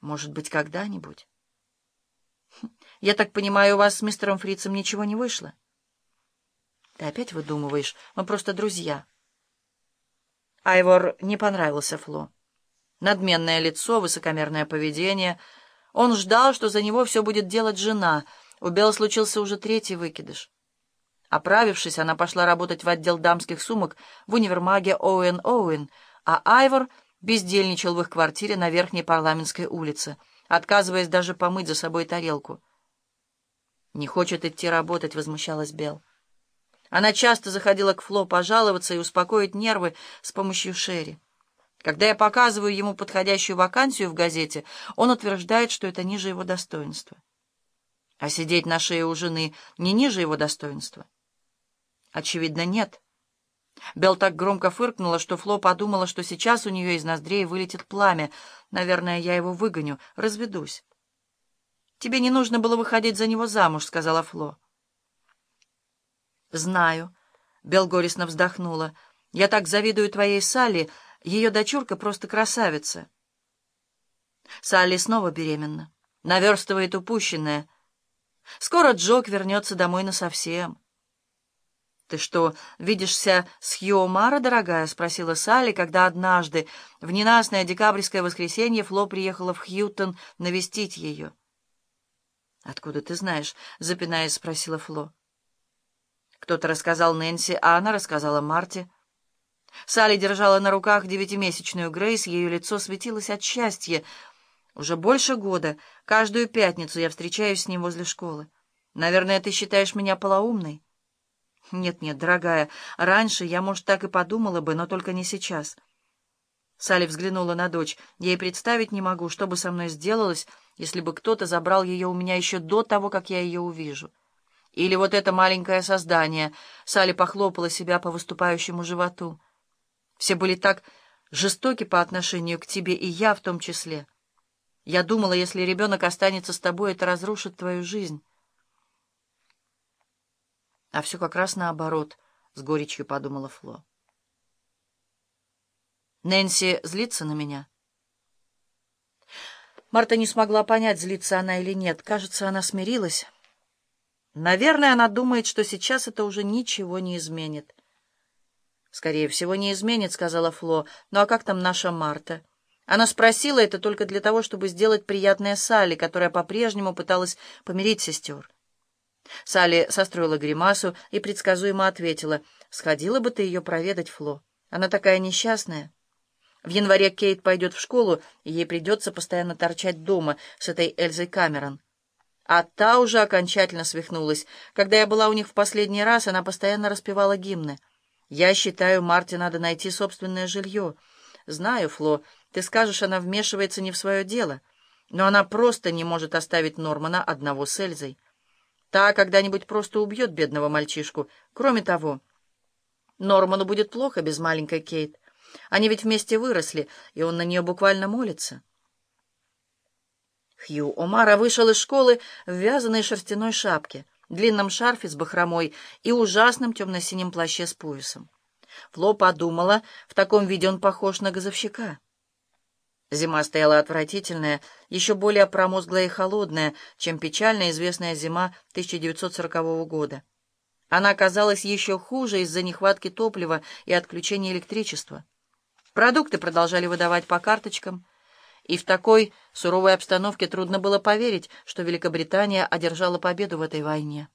Может быть, когда-нибудь. Я так понимаю, у вас с мистером Фрицем ничего не вышло? Ты опять выдумываешь. Мы просто друзья. Айвор не понравился Фло. Надменное лицо, высокомерное поведение. Он ждал, что за него все будет делать жена. У Белл случился уже третий выкидыш. Оправившись, она пошла работать в отдел дамских сумок в универмаге Оуэн-Оуэн, а Айвор бездельничал в их квартире на Верхней Парламентской улице, отказываясь даже помыть за собой тарелку. «Не хочет идти работать», — возмущалась Белл. Она часто заходила к Фло пожаловаться и успокоить нервы с помощью Шерри. Когда я показываю ему подходящую вакансию в газете, он утверждает, что это ниже его достоинства. А сидеть на шее у жены не ниже его достоинства? Очевидно, нет. Белл так громко фыркнула, что Фло подумала, что сейчас у нее из ноздрей вылетит пламя. Наверное, я его выгоню, разведусь. «Тебе не нужно было выходить за него замуж», — сказала Фло. «Знаю», — Белл горестно вздохнула. «Я так завидую твоей Салли. Ее дочурка просто красавица». Салли снова беременна. Наверстывает упущенное. Скоро Джок вернется домой насовсем. «Ты что, видишься с Хьюо Мара, дорогая?» — спросила Салли, когда однажды, в ненастное декабрьское воскресенье, Фло приехала в Хьютон навестить ее. «Откуда ты знаешь?» — запинаясь, спросила Фло. Кто-то рассказал Нэнси, а она рассказала Марте. Салли держала на руках девятимесячную Грейс, ее лицо светилось от счастья. Уже больше года, каждую пятницу я встречаюсь с ним возле школы. Наверное, ты считаешь меня полоумной?» «Нет-нет, дорогая, раньше я, может, так и подумала бы, но только не сейчас». Салли взглянула на дочь. «Я и представить не могу, что бы со мной сделалось, если бы кто-то забрал ее у меня еще до того, как я ее увижу. Или вот это маленькое создание». Салли похлопала себя по выступающему животу. «Все были так жестоки по отношению к тебе, и я в том числе. Я думала, если ребенок останется с тобой, это разрушит твою жизнь». А все как раз наоборот, — с горечью подумала Фло. Нэнси злится на меня. Марта не смогла понять, злится она или нет. Кажется, она смирилась. Наверное, она думает, что сейчас это уже ничего не изменит. «Скорее всего, не изменит», — сказала Фло. «Ну а как там наша Марта?» Она спросила это только для того, чтобы сделать приятное Салли, которая по-прежнему пыталась помирить сестер. Салли состроила гримасу и предсказуемо ответила, «Сходила бы ты ее проведать, Фло. Она такая несчастная. В январе Кейт пойдет в школу, и ей придется постоянно торчать дома с этой Эльзой Камерон. А та уже окончательно свихнулась. Когда я была у них в последний раз, она постоянно распевала гимны. Я считаю, Марте надо найти собственное жилье. Знаю, Фло, ты скажешь, она вмешивается не в свое дело, но она просто не может оставить Нормана одного с Эльзой. Та когда-нибудь просто убьет бедного мальчишку. Кроме того, Норману будет плохо без маленькой Кейт. Они ведь вместе выросли, и он на нее буквально молится. Хью Омара вышел из школы в вязаной шерстяной шапке, длинном шарфе с бахромой и ужасном темно-синем плаще с поясом. Фло подумала, в таком виде он похож на газовщика. Зима стояла отвратительная, еще более промозглая и холодная, чем печально известная зима 1940 года. Она оказалась еще хуже из-за нехватки топлива и отключения электричества. Продукты продолжали выдавать по карточкам, и в такой суровой обстановке трудно было поверить, что Великобритания одержала победу в этой войне.